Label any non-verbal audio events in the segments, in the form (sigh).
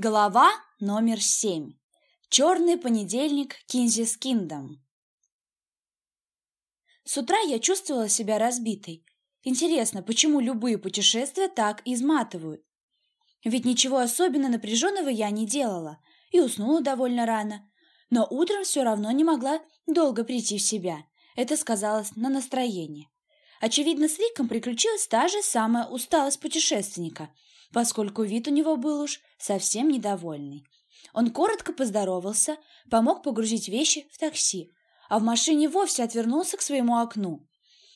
Глава номер семь. Черный понедельник Кинзис Киндом. С утра я чувствовала себя разбитой. Интересно, почему любые путешествия так изматывают? Ведь ничего особенно напряженного я не делала и уснула довольно рано. Но утром все равно не могла долго прийти в себя. Это сказалось на настроении. Очевидно, с Риком приключилась та же самая усталость путешественника – поскольку вид у него был уж совсем недовольный. Он коротко поздоровался, помог погрузить вещи в такси, а в машине вовсе отвернулся к своему окну.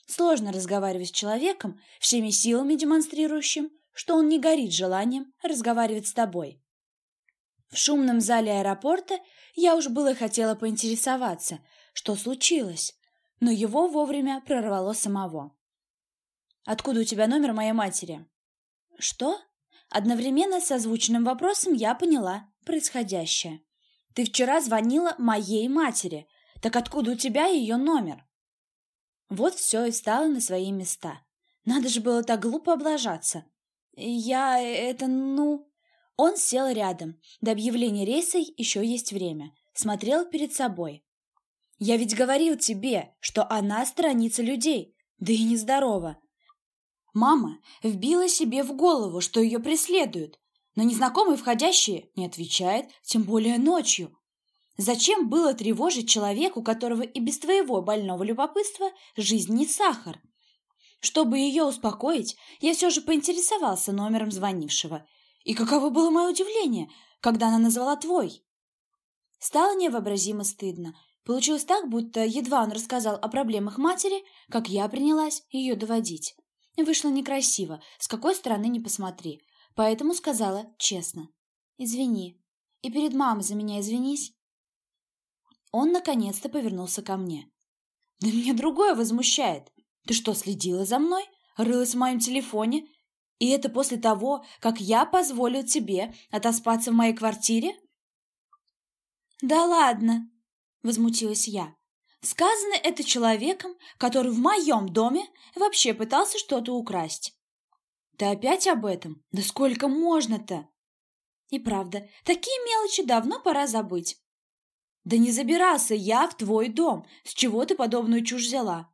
Сложно разговаривать с человеком, всеми силами демонстрирующим, что он не горит желанием разговаривать с тобой. В шумном зале аэропорта я уж было хотела поинтересоваться, что случилось, но его вовремя прорвало самого. «Откуда у тебя номер моей матери?» «Что?» Одновременно с озвученным вопросом я поняла происходящее. «Ты вчера звонила моей матери. Так откуда у тебя ее номер?» Вот все и встало на свои места. Надо же было так глупо облажаться. «Я... это... ну...» Он сел рядом. До объявления рейса еще есть время. Смотрел перед собой. «Я ведь говорил тебе, что она сторонится людей. Да и нездорова. Мама вбила себе в голову, что ее преследуют, но незнакомый входящий не отвечает, тем более ночью. Зачем было тревожить человека, у которого и без твоего больного любопытства жизнь не сахар? Чтобы ее успокоить, я все же поинтересовался номером звонившего. И каково было мое удивление, когда она назвала твой. Стало невообразимо стыдно. Получилось так, будто едва он рассказал о проблемах матери, как я принялась ее доводить. Вышло некрасиво, с какой стороны не посмотри. Поэтому сказала честно. «Извини. И перед мамой за меня извинись». Он наконец-то повернулся ко мне. «Да меня другое возмущает. Ты что, следила за мной? Рылась в моем телефоне? И это после того, как я позволил тебе отоспаться в моей квартире?» «Да ладно!» — возмутилась я. Сказано это человеком, который в моем доме вообще пытался что-то украсть. Ты опять об этом? Да сколько можно-то? И правда, такие мелочи давно пора забыть. Да не забирался я в твой дом. С чего ты подобную чушь взяла?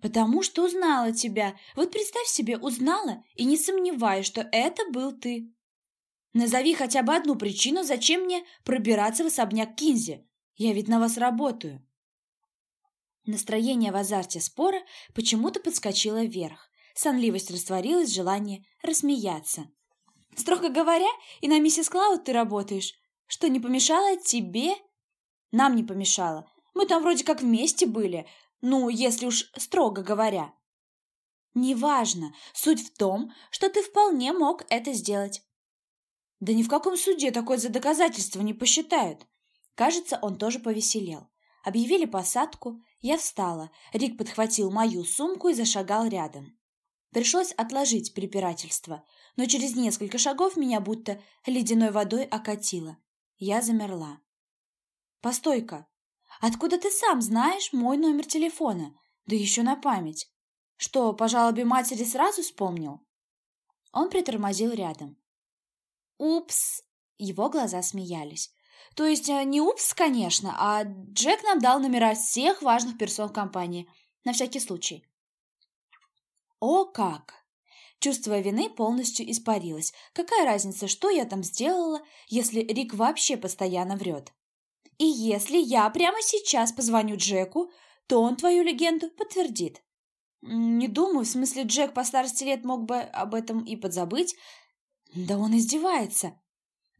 Потому что узнала тебя. Вот представь себе, узнала и не сомневаюсь, что это был ты. Назови хотя бы одну причину, зачем мне пробираться в особняк Кинзи. Я ведь на вас работаю. Настроение в азарте спора почему-то подскочило вверх. Сонливость растворилась в желании рассмеяться. «Строго говоря, и на миссис Клауд ты работаешь. Что, не помешало тебе?» «Нам не помешало. Мы там вроде как вместе были. Ну, если уж строго говоря». «Неважно. Суть в том, что ты вполне мог это сделать». «Да ни в каком суде такое за доказательство не посчитают». Кажется, он тоже повеселел. Объявили посадку, я встала, Рик подхватил мою сумку и зашагал рядом. Пришлось отложить препирательство, но через несколько шагов меня будто ледяной водой окатило. Я замерла. «Постой-ка! Откуда ты сам знаешь мой номер телефона? Да еще на память. Что, по жалобе матери сразу вспомнил?» Он притормозил рядом. «Упс!» Его глаза смеялись. То есть э, не упс, конечно, а Джек нам дал номера всех важных персон компании. На всякий случай. О как! Чувство вины полностью испарилось. Какая разница, что я там сделала, если Рик вообще постоянно врет? И если я прямо сейчас позвоню Джеку, то он твою легенду подтвердит. Не думаю, в смысле Джек по старости лет мог бы об этом и подзабыть. Да он издевается.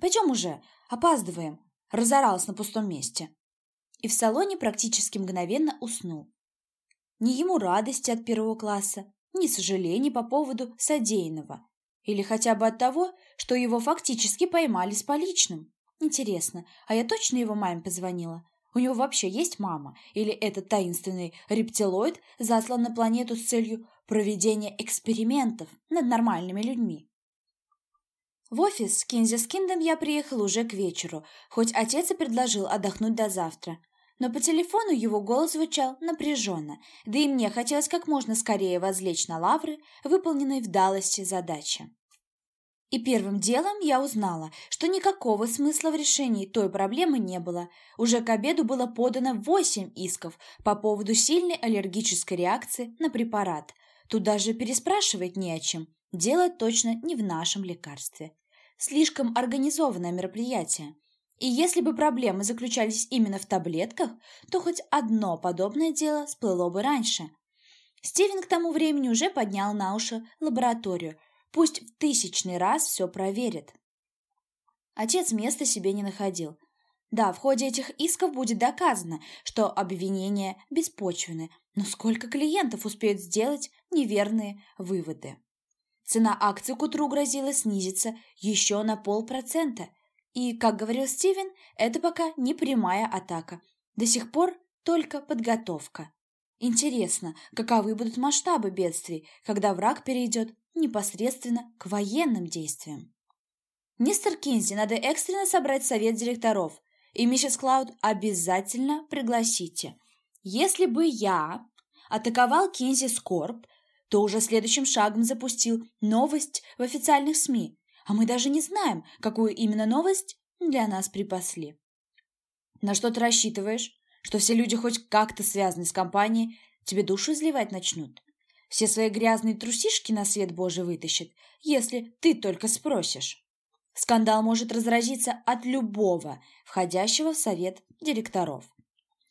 Пойдем уже, опаздываем разоралась на пустом месте. И в салоне практически мгновенно уснул. Ни ему радости от первого класса, ни сожалений по поводу содеянного. Или хотя бы от того, что его фактически поймали с поличным. Интересно, а я точно его маме позвонила? У него вообще есть мама? Или этот таинственный рептилоид заслан на планету с целью проведения экспериментов над нормальными людьми? В офис с Кинзи Скиндом я приехал уже к вечеру, хоть отец и предложил отдохнуть до завтра. Но по телефону его голос звучал напряженно, да и мне хотелось как можно скорее возлечь на лавры, выполненной вдалости задачи. И первым делом я узнала, что никакого смысла в решении той проблемы не было. Уже к обеду было подано восемь исков по поводу сильной аллергической реакции на препарат. Тут даже переспрашивать не о чем. Дело точно не в нашем лекарстве. Слишком организованное мероприятие. И если бы проблемы заключались именно в таблетках, то хоть одно подобное дело всплыло бы раньше. Стивен к тому времени уже поднял на уши лабораторию, Пусть в тысячный раз все проверит. Отец места себе не находил. Да, в ходе этих исков будет доказано, что обвинения беспочвены, но сколько клиентов успеют сделать неверные выводы? Цена акций к утру грозила снизиться еще на полпроцента. И, как говорил Стивен, это пока не прямая атака. До сих пор только подготовка. Интересно, каковы будут масштабы бедствий, когда враг перейдет непосредственно к военным действиям. Мистер Кинзи, надо экстренно собрать совет директоров, и миссис Клауд обязательно пригласите. Если бы я атаковал Кинзи Скорб, то уже следующим шагом запустил новость в официальных СМИ, а мы даже не знаем, какую именно новость для нас припасли. На что ты рассчитываешь? Что все люди хоть как-то связаны с компанией, тебе душу изливать начнут? все свои грязные трусишки на свет Божий вытащит, если ты только спросишь. Скандал может разразиться от любого, входящего в совет директоров.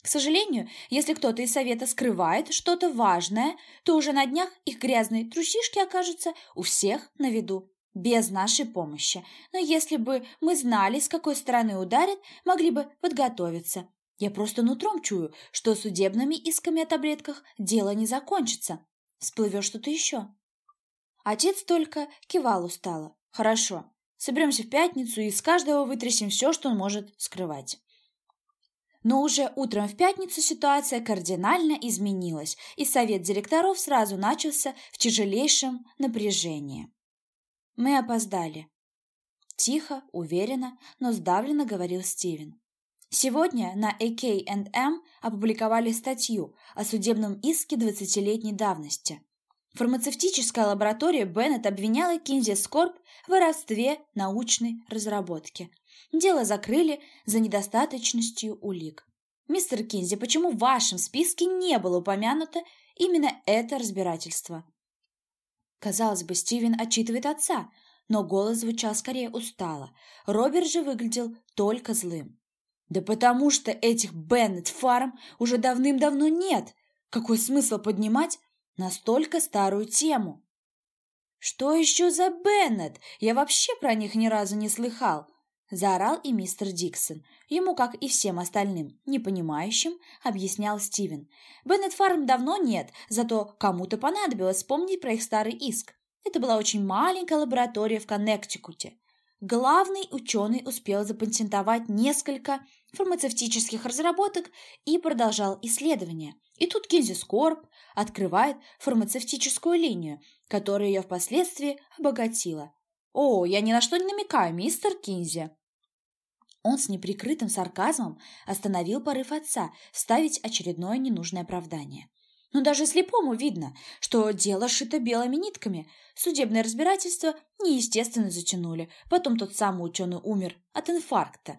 К сожалению, если кто-то из совета скрывает что-то важное, то уже на днях их грязные трусишки окажутся у всех на виду, без нашей помощи. Но если бы мы знали, с какой стороны ударят, могли бы подготовиться. Я просто нутром чую, что судебными исками о таблетках дело не закончится всплывет что-то еще. Отец только кивал устало. Хорошо, соберемся в пятницу и с каждого вытрясем все, что он может скрывать. Но уже утром в пятницу ситуация кардинально изменилась, и совет директоров сразу начался в тяжелейшем напряжении. Мы опоздали. Тихо, уверенно, но сдавленно говорил Стивен. Сегодня на AK&M опубликовали статью о судебном иске 20-летней давности. Фармацевтическая лаборатория Беннет обвиняла Кинзи Скорб в воровстве научной разработки. Дело закрыли за недостаточностью улик. Мистер Кинзи, почему в вашем списке не было упомянуто именно это разбирательство? Казалось бы, Стивен отчитывает отца, но голос звучал скорее устало. Роберт же выглядел только злым. Да потому что этих Беннет Фарм уже давным-давно нет. Какой смысл поднимать настолько старую тему? Что еще за Беннет? Я вообще про них ни разу не слыхал. Заорал и мистер Диксон. Ему, как и всем остальным, непонимающим, объяснял Стивен. Беннет Фарм давно нет, зато кому-то понадобилось вспомнить про их старый иск. Это была очень маленькая лаборатория в Коннектикуте. Главный ученый успел запатентовать несколько фармацевтических разработок и продолжал исследования. И тут Кинзи Скорб открывает фармацевтическую линию, которую я впоследствии обогатила. «О, я ни на что не намекаю, мистер Кинзи!» Он с неприкрытым сарказмом остановил порыв отца ставить очередное ненужное оправдание. Но даже слепому видно, что дело шито белыми нитками. Судебное разбирательство неестественно затянули. Потом тот самый ученый умер от инфаркта.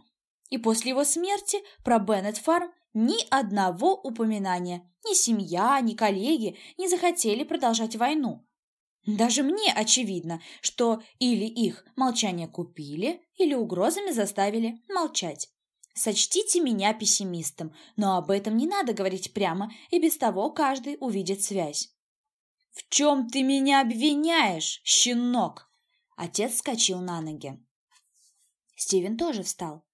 И после его смерти про Беннет Фарм ни одного упоминания. Ни семья, ни коллеги не захотели продолжать войну. Даже мне очевидно, что или их молчание купили, или угрозами заставили молчать. Сочтите меня пессимистом, но об этом не надо говорить прямо, и без того каждый увидит связь. «В чем ты меня обвиняешь, щенок?» Отец скачал на ноги. Стивен тоже встал.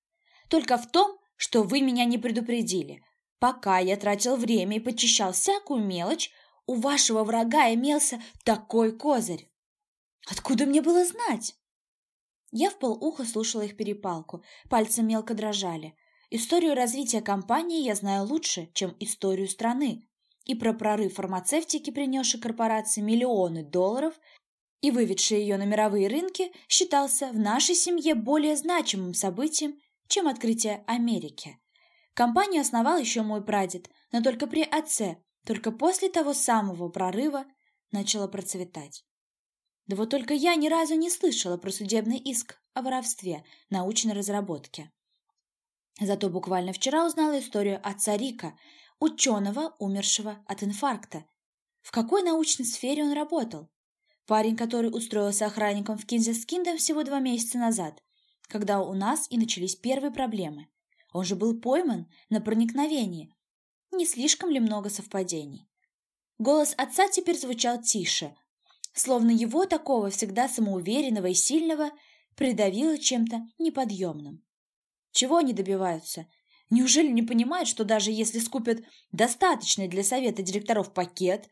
«Только в том, что вы меня не предупредили. Пока я тратил время и почищал всякую мелочь, у вашего врага имелся такой козырь. Откуда мне было знать?» Я в полуха слушала их перепалку, пальцы мелко дрожали. Историю развития компании я знаю лучше, чем историю страны. И про прорыв фармацевтики, принесший корпорации миллионы долларов и выведший ее на мировые рынки, считался в нашей семье более значимым событием, чем открытие Америки. Компанию основал еще мой прадед, но только при отце, только после того самого прорыва начала процветать. Да вот только я ни разу не слышала про судебный иск о воровстве научной разработки. Зато буквально вчера узнала историю отца Рика, ученого, умершего от инфаркта. В какой научной сфере он работал? Парень, который устроился охранником в Кинзескиндом всего два месяца назад, когда у нас и начались первые проблемы. Он же был пойман на проникновении. Не слишком ли много совпадений? Голос отца теперь звучал тише, словно его такого всегда самоуверенного и сильного придавило чем-то неподъемным. Чего они добиваются? Неужели не понимают, что даже если скупят достаточный для совета директоров пакет,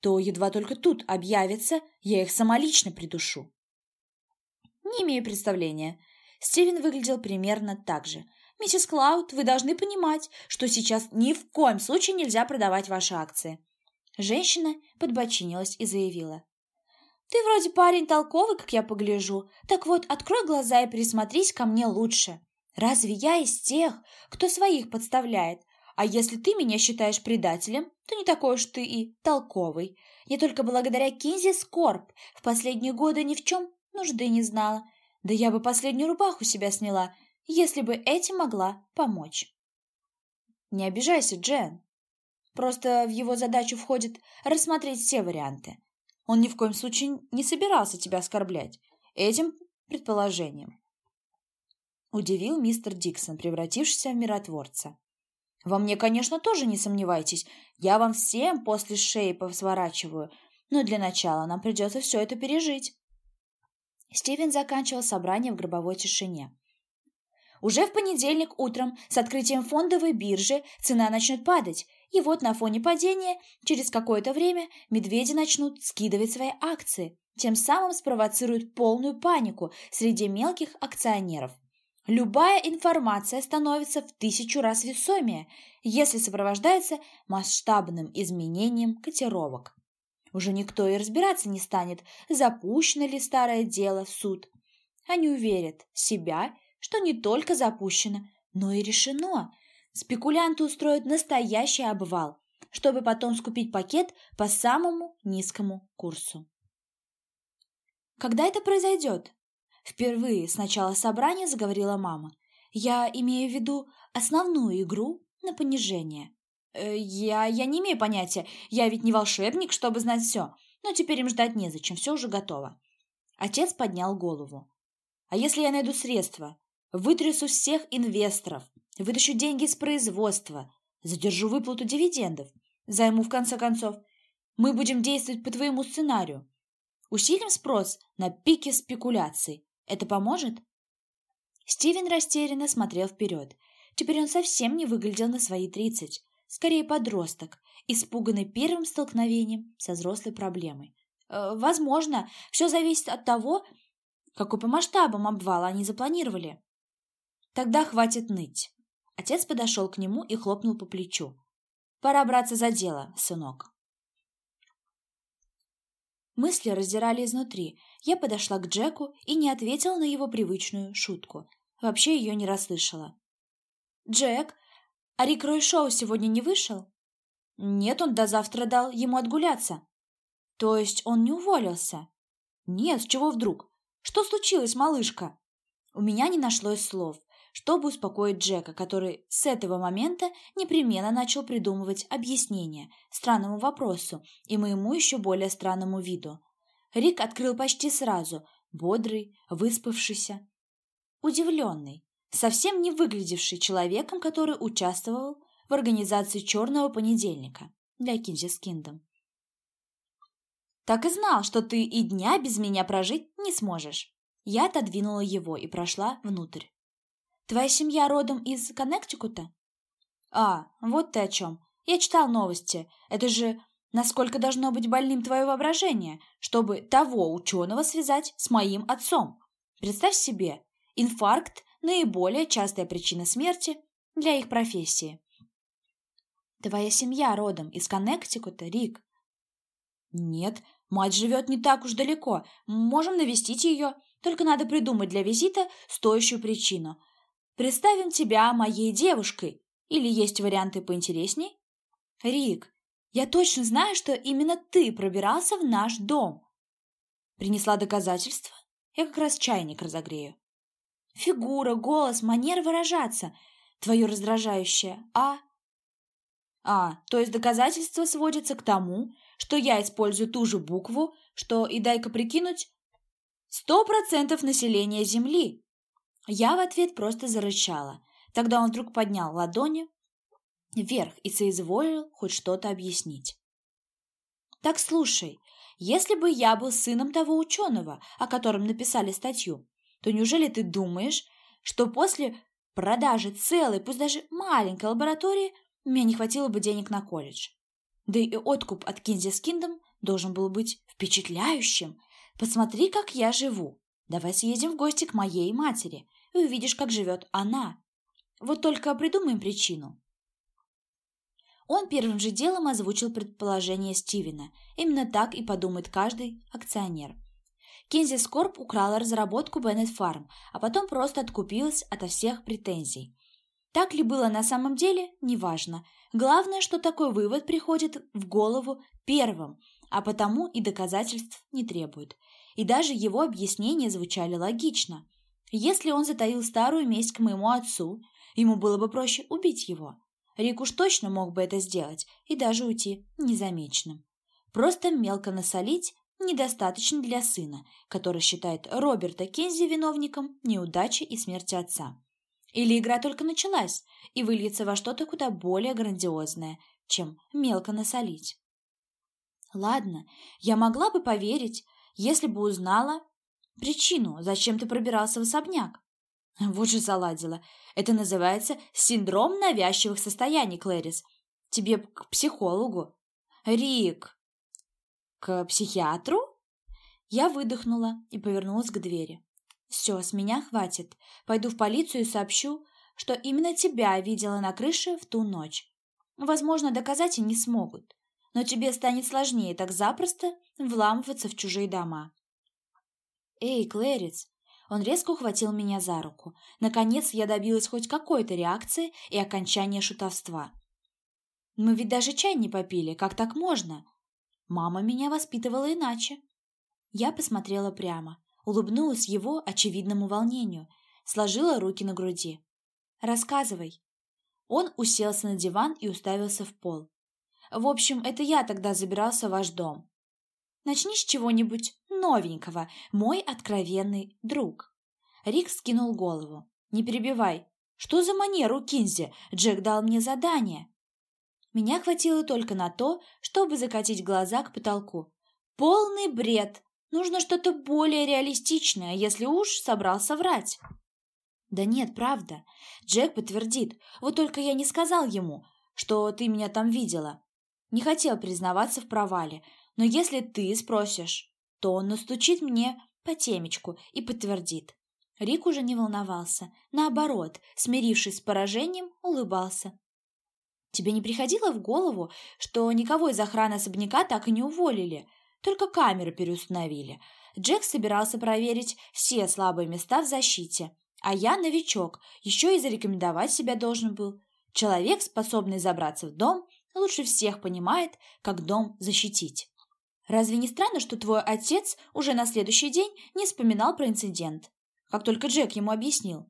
то едва только тут объявится, я их самолично придушу? Не имею представления. Стивен выглядел примерно так же. «Миссис Клауд, вы должны понимать, что сейчас ни в коем случае нельзя продавать ваши акции». Женщина подбочинилась и заявила. «Ты вроде парень толковый, как я погляжу. Так вот, открой глаза и присмотрись ко мне лучше. Разве я из тех, кто своих подставляет? А если ты меня считаешь предателем, то не такой уж ты и толковый. Я только благодаря Кинзи Скорб в последние годы ни в чем нужды не знала. Да я бы последнюю рубаху себя сняла, если бы этим могла помочь. Не обижайся, Джен. Просто в его задачу входит рассмотреть все варианты. Он ни в коем случае не собирался тебя оскорблять этим предположением. Удивил мистер Диксон, превратившийся в миротворца. Во мне, конечно, тоже не сомневайтесь. Я вам всем после шеи посворачиваю. Но для начала нам придется все это пережить. Стивен заканчивал собрание в гробовой тишине. Уже в понедельник утром с открытием фондовой биржи цена начнет падать, и вот на фоне падения через какое-то время медведи начнут скидывать свои акции, тем самым спровоцируют полную панику среди мелких акционеров. Любая информация становится в тысячу раз весомее, если сопровождается масштабным изменением котировок. Уже никто и разбираться не станет, запущено ли старое дело в суд. Они уверят себя, что не только запущено, но и решено. Спекулянты устроят настоящий обвал, чтобы потом скупить пакет по самому низкому курсу. Когда это произойдет? Впервые с начала собрания заговорила мама. Я имею в виду основную игру на понижение. Э, я, я не имею понятия. Я ведь не волшебник, чтобы знать все. Но теперь им ждать незачем, все уже готово. Отец поднял голову. А если я найду средства? Вытрясу всех инвесторов, вытащу деньги из производства, задержу выплату дивидендов, займу в конце концов. Мы будем действовать по твоему сценарию. Усилим спрос на пике спекуляций. Это поможет? Стивен растерянно смотрел вперед. Теперь он совсем не выглядел на свои тридцать скорее подросток, испуганный первым столкновением со взрослой проблемой. Э, возможно, все зависит от того, какой по масштабам обвала они запланировали. Тогда хватит ныть. Отец подошел к нему и хлопнул по плечу. Пора браться за дело, сынок. Мысли раздирали изнутри. Я подошла к Джеку и не ответила на его привычную шутку. Вообще ее не расслышала. «Джек, а Рик Ройшоу сегодня не вышел? Нет, он до завтра дал ему отгуляться. То есть он не уволился? Нет, с чего вдруг? Что случилось, малышка? У меня не нашлось слов, чтобы успокоить Джека, который с этого момента непременно начал придумывать объяснение странному вопросу и моему еще более странному виду. Рик открыл почти сразу, бодрый, выспавшийся, удивленный совсем не выглядевший человеком, который участвовал в организации «Черного понедельника» для Кинзис Киндом. «Так и знал, что ты и дня без меня прожить не сможешь». Я отодвинула его и прошла внутрь. «Твоя семья родом из Коннектикута?» «А, вот ты о чем. Я читал новости. Это же насколько должно быть больным твое воображение, чтобы того ученого связать с моим отцом. Представь себе, инфаркт наиболее частая причина смерти для их профессии. Твоя семья родом из Коннектикута, Рик? Нет, мать живет не так уж далеко. Можем навестить ее, только надо придумать для визита стоящую причину. Представим тебя моей девушкой. Или есть варианты поинтересней? Рик, я точно знаю, что именно ты пробирался в наш дом. Принесла доказательства? Я как раз чайник разогрею. Фигура, голос, манера выражаться. Твое раздражающее. А? А, то есть доказательство сводится к тому, что я использую ту же букву, что, и дай-ка прикинуть, сто процентов населения Земли. Я в ответ просто зарычала. Тогда он вдруг поднял ладони вверх и соизволил хоть что-то объяснить. Так слушай, если бы я был сыном того ученого, о котором написали статью, то неужели ты думаешь, что после продажи целой, пусть даже маленькой лаборатории, мне не хватило бы денег на колледж? Да и откуп от Кинзи Скиндом должен был быть впечатляющим. Посмотри, как я живу. Давай съездим в гости к моей матери и увидишь, как живет она. Вот только придумаем причину. Он первым же делом озвучил предположение Стивена. Именно так и подумает каждый акционер. Кензи Скорп украла разработку Беннет Фарм, а потом просто откупилась ото всех претензий. Так ли было на самом деле, неважно. Главное, что такой вывод приходит в голову первым, а потому и доказательств не требует. И даже его объяснения звучали логично. Если он затаил старую месть к моему отцу, ему было бы проще убить его. Рик уж точно мог бы это сделать и даже уйти незамеченным. Просто мелко насолить недостаточно для сына, который считает Роберта Кензи виновником неудачи и смерти отца. Или игра только началась и выльется во что-то куда более грандиозное, чем мелко насолить. Ладно, я могла бы поверить, если бы узнала причину, зачем ты пробирался в особняк. (laughs) Вот же заладила. Это называется синдром навязчивых состояний, Клэрис. Тебе к психологу. Рик. К психиатру? Я выдохнула и повернулась к двери. Все, с меня хватит. Пойду в полицию и сообщу, что именно тебя видела на крыше в ту ночь. Возможно, доказать и не смогут. Но тебе станет сложнее так запросто вламываться в чужие дома. Эй, Клэрис, он резко ухватил меня за руку. Наконец я добилась хоть какой-то реакции и окончания шутовства. Мы ведь даже чай не попили, как так можно? Мама меня воспитывала иначе. Я посмотрела прямо, улыбнулась его очевидному волнению, сложила руки на груди. «Рассказывай». Он уселся на диван и уставился в пол. «В общем, это я тогда забирался в ваш дом. Начни с чего-нибудь новенького, мой откровенный друг». Рик скинул голову. «Не перебивай. Что за манеру Кинзи? Джек дал мне задание». Меня хватило только на то, чтобы закатить глаза к потолку. «Полный бред! Нужно что-то более реалистичное, если уж собрался врать». «Да нет, правда. Джек подтвердит. Вот только я не сказал ему, что ты меня там видела. Не хотел признаваться в провале, но если ты спросишь, то он настучит мне по темечку и подтвердит. Рик уже не волновался. Наоборот, смирившись с поражением, улыбался. «Тебе не приходило в голову, что никого из охраны особняка так и не уволили? Только камеры переустановили. Джек собирался проверить все слабые места в защите. А я новичок, еще и зарекомендовать себя должен был. Человек, способный забраться в дом, лучше всех понимает, как дом защитить. Разве не странно, что твой отец уже на следующий день не вспоминал про инцидент, как только Джек ему объяснил?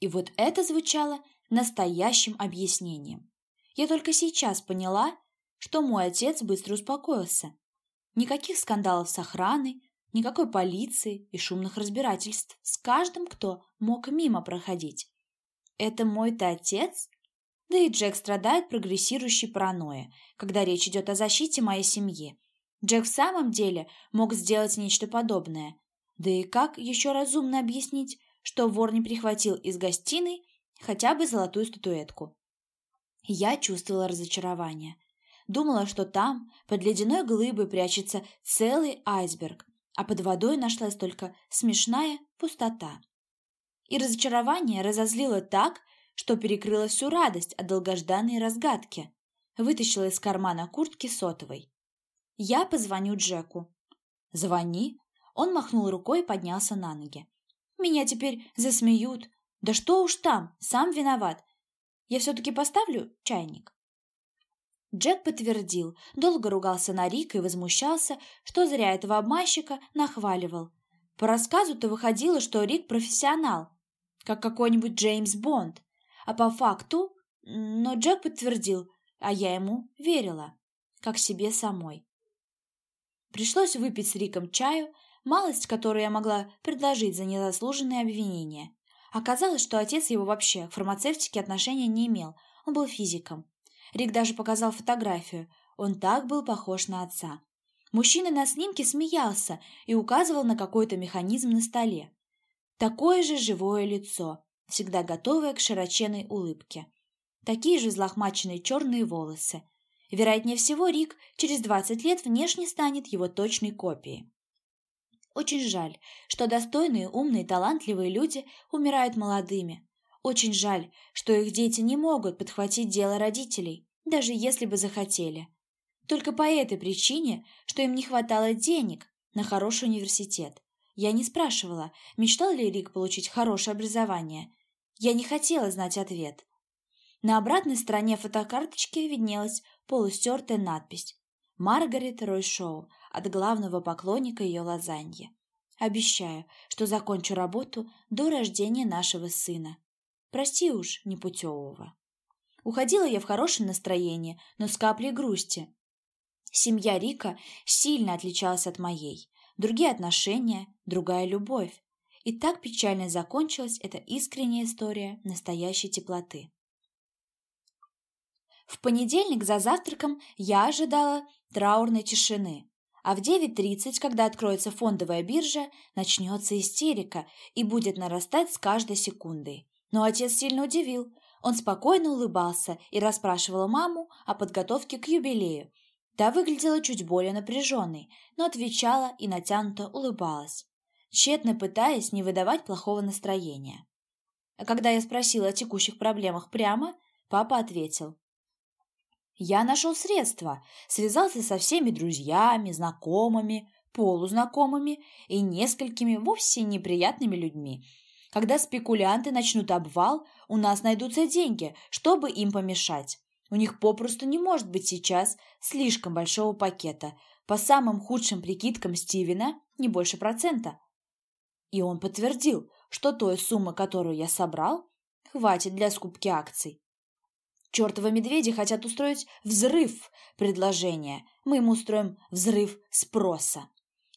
И вот это звучало настоящим объяснением. Я только сейчас поняла, что мой отец быстро успокоился. Никаких скандалов с охраной, никакой полиции и шумных разбирательств с каждым, кто мог мимо проходить. Это мой-то отец? Да и Джек страдает прогрессирующей паранойей, когда речь идет о защите моей семьи. Джек в самом деле мог сделать нечто подобное. Да и как еще разумно объяснить, что вор не прихватил из гостиной хотя бы золотую статуэтку? Я чувствовала разочарование. Думала, что там, под ледяной глыбой, прячется целый айсберг, а под водой нашлась только смешная пустота. И разочарование разозлило так, что перекрыло всю радость от долгожданной разгадки. Вытащила из кармана куртки сотовой. «Я позвоню Джеку». «Звони». Он махнул рукой и поднялся на ноги. «Меня теперь засмеют. Да что уж там, сам виноват. Я все-таки поставлю чайник». Джек подтвердил, долго ругался на Рика и возмущался, что зря этого обманщика нахваливал. По рассказу-то выходило, что Рик профессионал, как какой-нибудь Джеймс Бонд. А по факту... Но Джек подтвердил, а я ему верила, как себе самой. Пришлось выпить с Риком чаю, малость, которую я могла предложить за незаслуженные обвинения. Оказалось, что отец его вообще к фармацевтике отношения не имел, он был физиком. Рик даже показал фотографию, он так был похож на отца. Мужчина на снимке смеялся и указывал на какой-то механизм на столе. Такое же живое лицо, всегда готовое к широченной улыбке. Такие же злохмаченные черные волосы. Вероятнее всего, Рик через 20 лет внешне станет его точной копией. Очень жаль, что достойные, умные, талантливые люди умирают молодыми. Очень жаль, что их дети не могут подхватить дело родителей, даже если бы захотели. Только по этой причине, что им не хватало денег на хороший университет. Я не спрашивала, мечтал ли Рик получить хорошее образование. Я не хотела знать ответ. На обратной стороне фотокарточки виднелась полустертая надпись «Маргарет Ройшоу» от главного поклонника ее лазаньи. Обещаю, что закончу работу до рождения нашего сына. Прости уж, непутевого. Уходила я в хорошем настроении, но с каплей грусти. Семья Рика сильно отличалась от моей. Другие отношения, другая любовь. И так печально закончилась эта искренняя история настоящей теплоты. В понедельник за завтраком я ожидала траурной тишины, а в 9.30, когда откроется фондовая биржа, начнется истерика и будет нарастать с каждой секундой. Но отец сильно удивил. Он спокойно улыбался и расспрашивал маму о подготовке к юбилею, Та выглядела чуть более напряженной, но отвечала и натянуто улыбалась, тщетно пытаясь не выдавать плохого настроения. А когда я спросила о текущих проблемах прямо, папа ответил. «Я нашел средства, связался со всеми друзьями, знакомыми, полузнакомыми и несколькими вовсе неприятными людьми. Когда спекулянты начнут обвал, у нас найдутся деньги, чтобы им помешать. У них попросту не может быть сейчас слишком большого пакета. По самым худшим прикидкам Стивена не больше процента. И он подтвердил, что той суммы, которую я собрал, хватит для скупки акций. Чертовы медведи хотят устроить взрыв предложения. Мы им устроим взрыв спроса.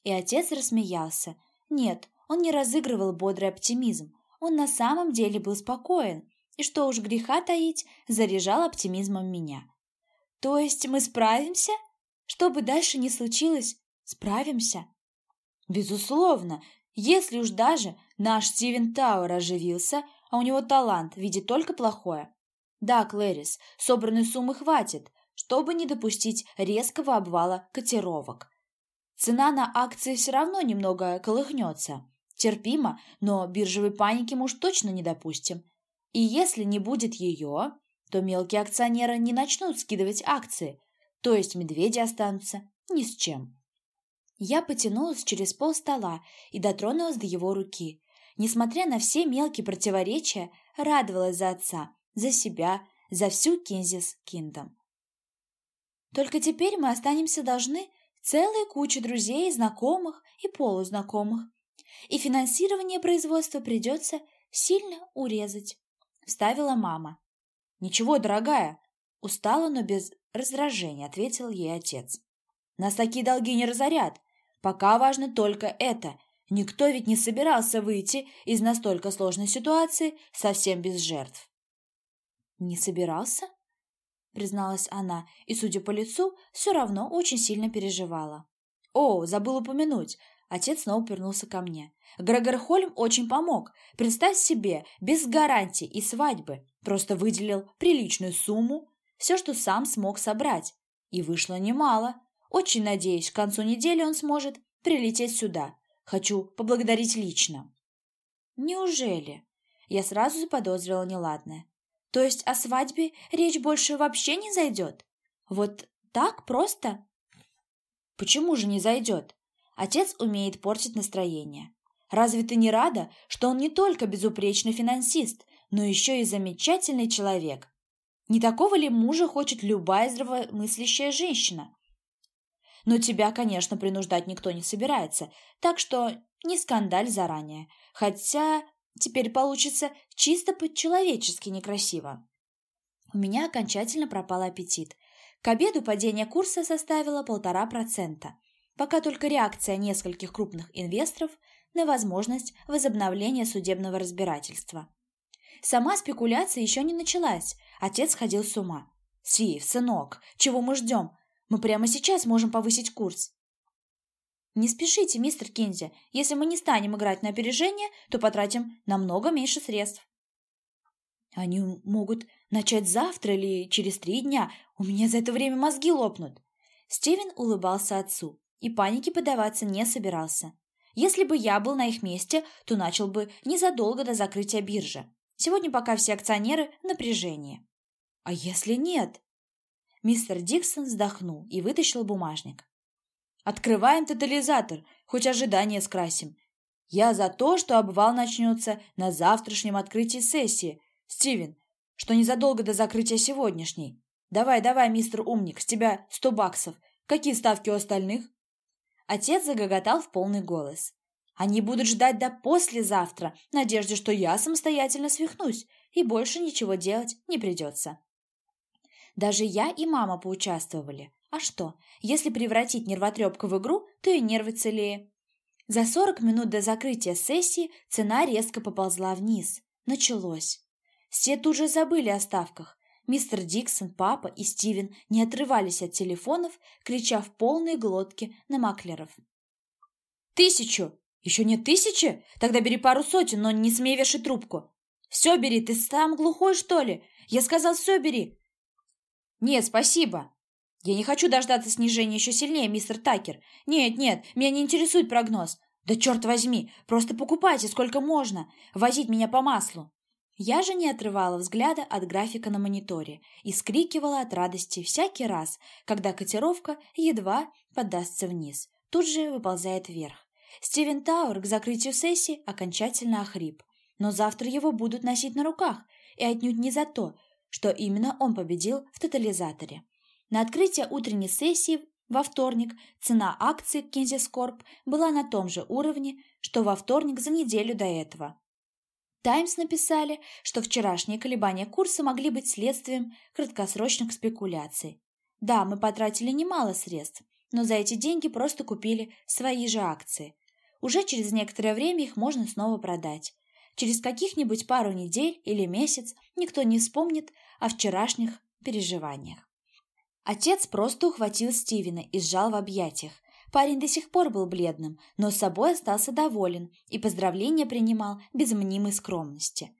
И отец рассмеялся. Нет, он не разыгрывал бодрый оптимизм. Он на самом деле был спокоен и, что уж греха таить, заряжал оптимизмом меня. То есть мы справимся? Что бы дальше ни случилось, справимся? Безусловно, если уж даже наш Стивен Тауэр оживился, а у него талант видит только плохое. Да, Клэрис, собранной суммы хватит, чтобы не допустить резкого обвала котировок. Цена на акции все равно немного колыхнется. Терпимо, но биржевой паники мы уж точно не допустим. И если не будет ее, то мелкие акционеры не начнут скидывать акции, то есть медведи останутся ни с чем. Я потянулась через пол стола и дотронулась до его руки. Несмотря на все мелкие противоречия, радовалась за отца, за себя, за всю Кинзис Киндом. Только теперь мы останемся должны целой куче друзей, знакомых и полузнакомых, и финансирование производства придется сильно урезать вставила мама. «Ничего, дорогая!» Устала, но без раздражения ответил ей отец. «Нас такие долги не разорят. Пока важно только это. Никто ведь не собирался выйти из настолько сложной ситуации совсем без жертв». «Не собирался?» призналась она, и, судя по лицу, все равно очень сильно переживала. «О, забыл упомянуть, Отец снова повернулся ко мне. Грегор Хольм очень помог. Представь себе, без гарантии и свадьбы. Просто выделил приличную сумму, все, что сам смог собрать. И вышло немало. Очень надеюсь, к концу недели он сможет прилететь сюда. Хочу поблагодарить лично. Неужели? Я сразу заподозрила неладное. То есть о свадьбе речь больше вообще не зайдет? Вот так просто? Почему же не зайдет? Отец умеет портить настроение. Разве ты не рада, что он не только безупречный финансист, но еще и замечательный человек? Не такого ли мужа хочет любая здравомыслящая женщина? Но тебя, конечно, принуждать никто не собирается, так что не скандаль заранее. Хотя теперь получится чисто по-человечески некрасиво. У меня окончательно пропал аппетит. К обеду падение курса составило полтора процента, пока только реакция нескольких крупных инвесторов на возможность возобновления судебного разбирательства. Сама спекуляция еще не началась, отец ходил с ума. «Стив, сынок, чего мы ждем? Мы прямо сейчас можем повысить курс». «Не спешите, мистер Кинзи. Если мы не станем играть на опережение, то потратим намного меньше средств». «Они могут начать завтра или через три дня. У меня за это время мозги лопнут». Стивен улыбался отцу и панике подаваться не собирался. Если бы я был на их месте, то начал бы незадолго до закрытия биржи. Сегодня пока все акционеры в напряжении. А если нет? Мистер Диксон вздохнул и вытащил бумажник. Открываем тотализатор, хоть ожидание скрасим. Я за то, что обвал начнется на завтрашнем открытии сессии. Стивен, что незадолго до закрытия сегодняшней. Давай, давай, мистер умник, с тебя сто баксов. Какие ставки у остальных? Отец загоготал в полный голос. Они будут ждать до послезавтра, в надежде, что я самостоятельно свихнусь, и больше ничего делать не придется. Даже я и мама поучаствовали. А что, если превратить нервотрепку в игру, то и нервы целее. За 40 минут до закрытия сессии цена резко поползла вниз. Началось. Все тут же забыли о ставках. Мистер Диксон, папа и Стивен не отрывались от телефонов, крича в полные глотки на маклеров. «Тысячу! Еще нет тысячи? Тогда бери пару сотен, но не смей вешать трубку. Все бери, ты сам глухой, что ли? Я сказал, все бери!» «Нет, спасибо!» «Я не хочу дождаться снижения еще сильнее, мистер Такер. Нет, нет, меня не интересует прогноз. Да черт возьми, просто покупайте сколько можно. Возить меня по маслу. Я же не отрывала взгляда от графика на мониторе и скрикивала от радости всякий раз, когда котировка едва подастся вниз, тут же выползает вверх. Стивен Тауэр к закрытию сессии окончательно охрип, но завтра его будут носить на руках, и отнюдь не за то, что именно он победил в тотализаторе. На открытие утренней сессии во вторник цена акций Кинзискорп была на том же уровне, что во вторник за неделю до этого. «Таймс» написали, что вчерашние колебания курса могли быть следствием краткосрочных спекуляций. Да, мы потратили немало средств, но за эти деньги просто купили свои же акции. Уже через некоторое время их можно снова продать. Через каких-нибудь пару недель или месяц никто не вспомнит о вчерашних переживаниях. Отец просто ухватил Стивена и сжал в объятиях, Парень до сих пор был бледным, но с собой остался доволен и поздравления принимал без мнимой скромности.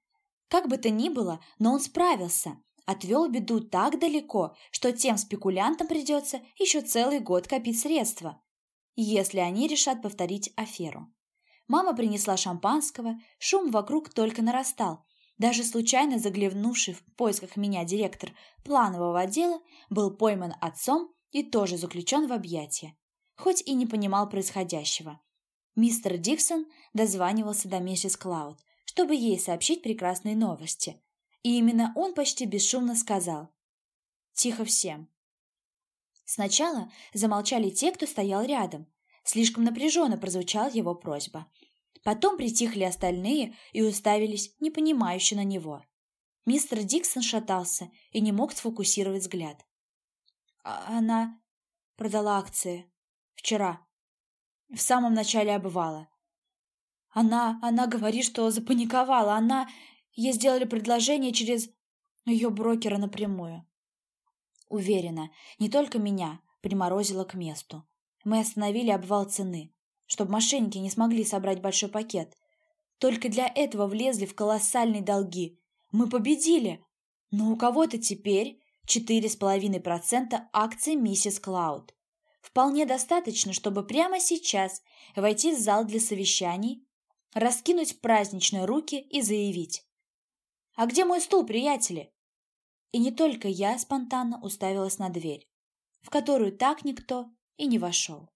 Как бы то ни было, но он справился, отвел беду так далеко, что тем спекулянтам придется еще целый год копить средства, если они решат повторить аферу. Мама принесла шампанского, шум вокруг только нарастал. Даже случайно заглянувший в поисках меня директор планового отдела был пойман отцом и тоже заключен в объятия хоть и не понимал происходящего. Мистер Диксон дозванивался до миссис Клауд, чтобы ей сообщить прекрасные новости. И именно он почти бесшумно сказал «Тихо всем». Сначала замолчали те, кто стоял рядом. Слишком напряженно прозвучала его просьба. Потом притихли остальные и уставились непонимающе на него. Мистер Диксон шатался и не мог сфокусировать взгляд. «А «Она продала акции», Вчера. В самом начале обывала. Она, она говорит, что запаниковала. Она... Ей сделали предложение через ее брокера напрямую. Уверена, не только меня приморозило к месту. Мы остановили обвал цены, чтобы мошенники не смогли собрать большой пакет. Только для этого влезли в колоссальные долги. Мы победили. Но у кого-то теперь 4,5% акций миссис Клауд. Вполне достаточно, чтобы прямо сейчас войти в зал для совещаний, раскинуть праздничные руки и заявить «А где мой стул, приятели?» И не только я спонтанно уставилась на дверь, в которую так никто и не вошел.